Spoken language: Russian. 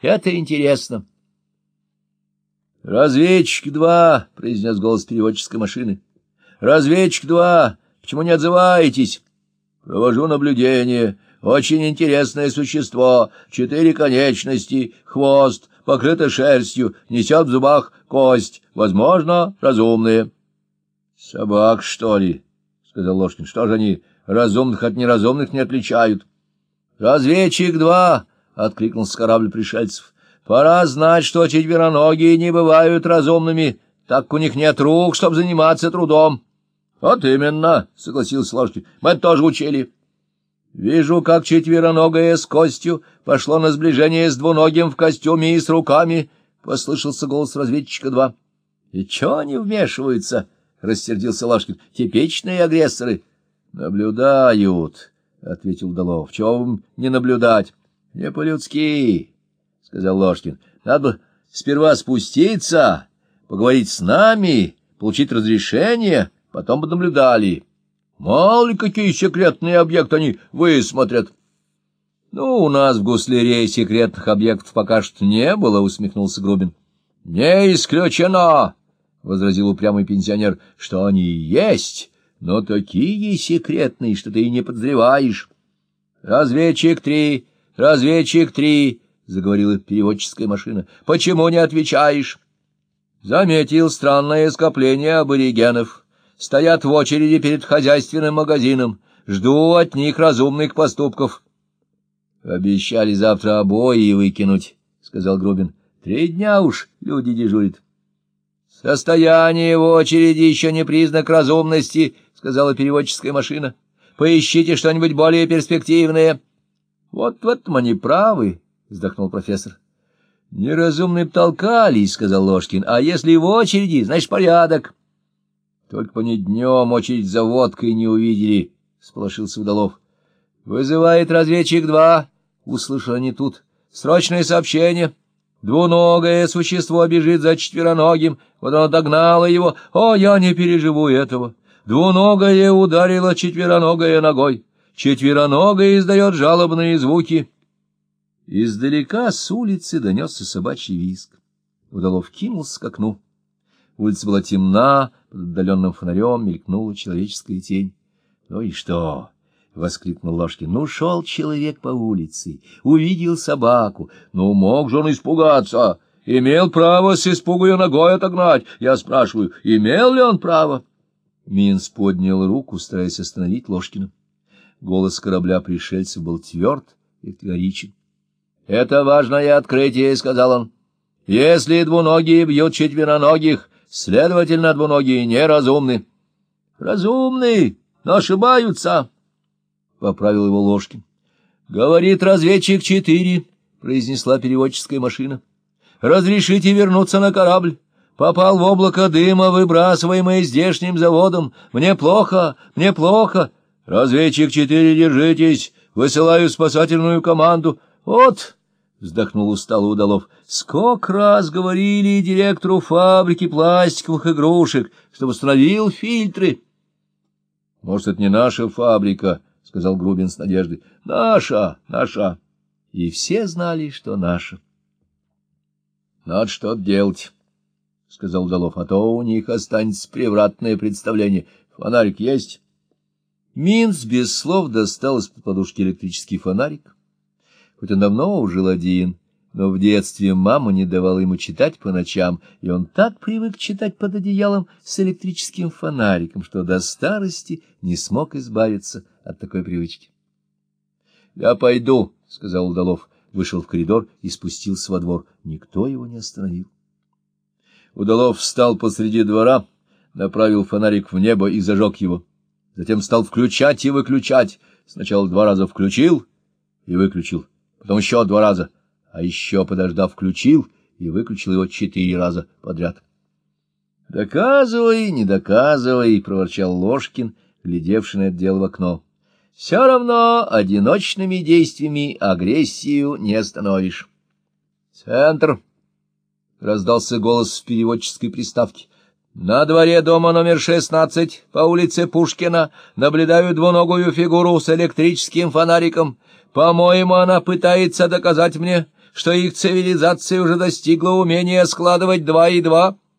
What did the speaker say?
Это интересно. «Разведчик-2», — произнес голос переводческой машины. «Разведчик-2, почему не отзываетесь?» «Провожу наблюдение. Очень интересное существо. Четыре конечности, хвост, покрыто шерстью, несет в зубах кость. Возможно, разумные». «Собак, что ли?» — сказал Ложкин. «Что же они, разумных от неразумных не отличают?» «Разведчик-2», — откликнулся корабль пришельцев. Пора знать, что четвероногие не бывают разумными, так у них нет рук, чтобы заниматься трудом. — Вот именно, — согласился Ложкин, — мы тоже учили. Вижу, как четвероногое с костью пошло на сближение с двуногим в костюме и с руками, — послышался голос разведчика два. — И чё они вмешиваются? — рассердился Ложкин. — Типичные агрессоры. — Наблюдают, — ответил Удалов. — Чего вам не наблюдать? — Не по-людски. — сказал Ложкин. — Надо бы сперва спуститься, поговорить с нами, получить разрешение, потом бы наблюдали. Мало ли какие секретные объекты они высмотрят. — Ну, у нас в гуслере секретных объектов пока что не было, — усмехнулся Грубин. — Не исключено, — возразил упрямый пенсионер, — что они есть, но такие секретные, что ты и не подозреваешь. — Разведчик три, разведчик три, заговорила переводческая машина. — Почему не отвечаешь? — Заметил странное скопление аборигенов. Стоят в очереди перед хозяйственным магазином. Жду от них разумных поступков. — Обещали завтра обои выкинуть, — сказал Грубин. — Три дня уж люди дежурят. — Состояние в очереди еще не признак разумности, — сказала переводческая машина. — Поищите что-нибудь более перспективное. — Вот в этом они правы, — вздохнул профессор. — Неразумные толкались, — сказал Ложкин. — А если в очереди, значит, порядок. — Только по не очередь за водкой не увидели, — сполошился Удалов. — Вызывает разведчик два, — услышали они тут. — Срочное сообщение. Двуногое существо бежит за четвероногим. Вот оно догнало его. О, я не переживу этого. Двуногое ударило четвероногое ногой. Четвероногое издает жалобные звуки. Издалека с улицы донесся собачий визг. Удалов кинулся к окну. Улица была темна, под отдаленным фонарем мелькнула человеческая тень. — Ну и что? — воскликнул Ложкин. — Ну, шел человек по улице, увидел собаку. Ну, мог же он испугаться. Имел право с испугу ее ногой отогнать. Я спрашиваю, имел ли он право? Минс поднял руку, стараясь остановить Ложкина. Голос корабля пришельцев был тверд и категоричен. «Это важное открытие», — сказал он. «Если двуногие бьют четвероногих, следовательно, двуногие неразумны». «Разумны, но ошибаются», — поправил его Ложкин. «Говорит разведчик четыре», — произнесла переводческая машина. «Разрешите вернуться на корабль. Попал в облако дыма, выбрасываемое здешним заводом. Мне плохо, мне плохо. Разведчик четыре, держитесь. Высылаю спасательную команду. Вот...» — вздохнул устало Удалов. — Сколько раз говорили директору фабрики пластиковых игрушек, чтобы установил фильтры. — Может, это не наша фабрика, — сказал Грубин с надеждой. — Наша, наша. И все знали, что наша. — Надо что-то делать, — сказал Удалов, — а то у них останется превратное представление. Фонарик есть? Минц без слов достал из-под подушки электрический фонарик хоть он давно жил один, но в детстве мама не давала ему читать по ночам, и он так привык читать под одеялом с электрическим фонариком, что до старости не смог избавиться от такой привычки. — Я пойду, — сказал Удалов, вышел в коридор и спустился во двор. Никто его не остановил. Удалов встал посреди двора, направил фонарик в небо и зажег его. Затем стал включать и выключать. Сначала два раза включил и выключил потом еще два раза, а еще, подождав, включил и выключил его четыре раза подряд. — Доказывай, не доказывай, — проворчал Ложкин, глядевший на это дело в окно. — Все равно одиночными действиями агрессию не остановишь. — Центр! — раздался голос с переводческой приставки. — На дворе дома номер шестнадцать, по улице Пушкина, наблюдаю двуногую фигуру с электрическим фонариком — по-моему, она пытается доказать мне, что их цивилизация уже достигла умения складывать два и два —